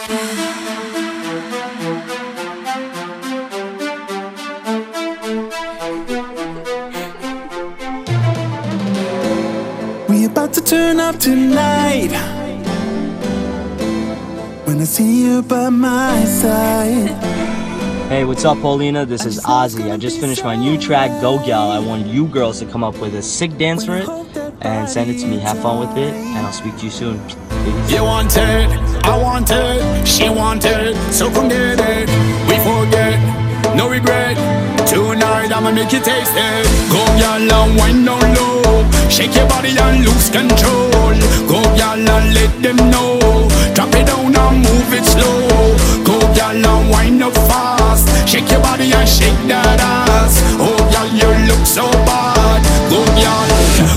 We about to turn up tonight. When I see you by my side. Hey, what's up, Paulina? This is Ozzy. I just finished my new track, Go Gal. I want you girls to come up with a sick dance for it and send it to me. Have fun with it, and I'll speak to you soon. Peace. You want it, I want it, Tonight I'ma make you taste it. Go y'all and wind down low, shake your body and lose control. Go y'all and let them know. Drop it down and move it slow. Go y'all and wind up fast, shake your body and shake that ass. Oh y'all, you look so bad. Go y'all,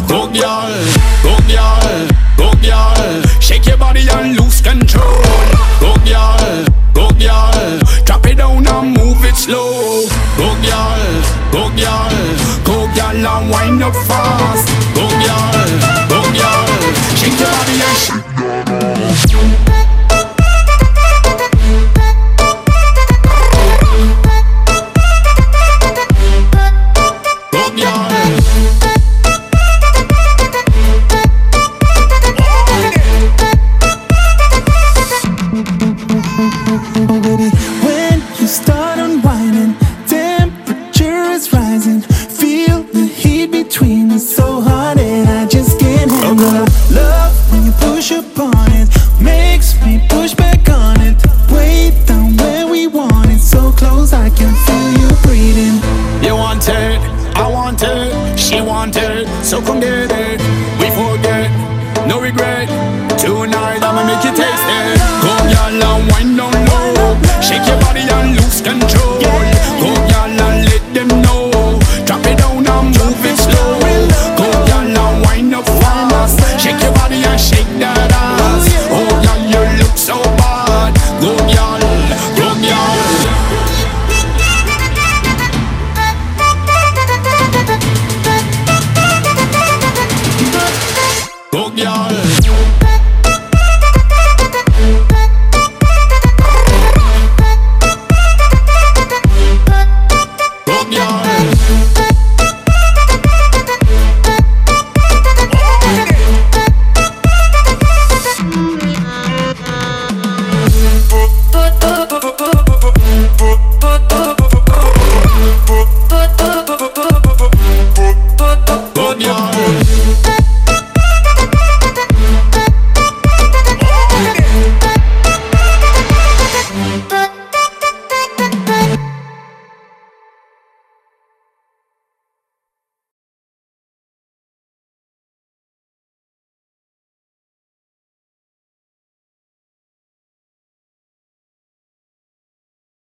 go y'all, go y'all, go y'all. Shake your body and lose control. And wind up fast. Go y'all, go y'all. Shake your body and shake. So hard and I just can't handle. Love when you push upon it Makes me push back on it. Way down where we So close I can feel you breathing. You I She so come get it We forget, no regret Tonight I'ma make you taste it. And wind down low Shake your body and lose control.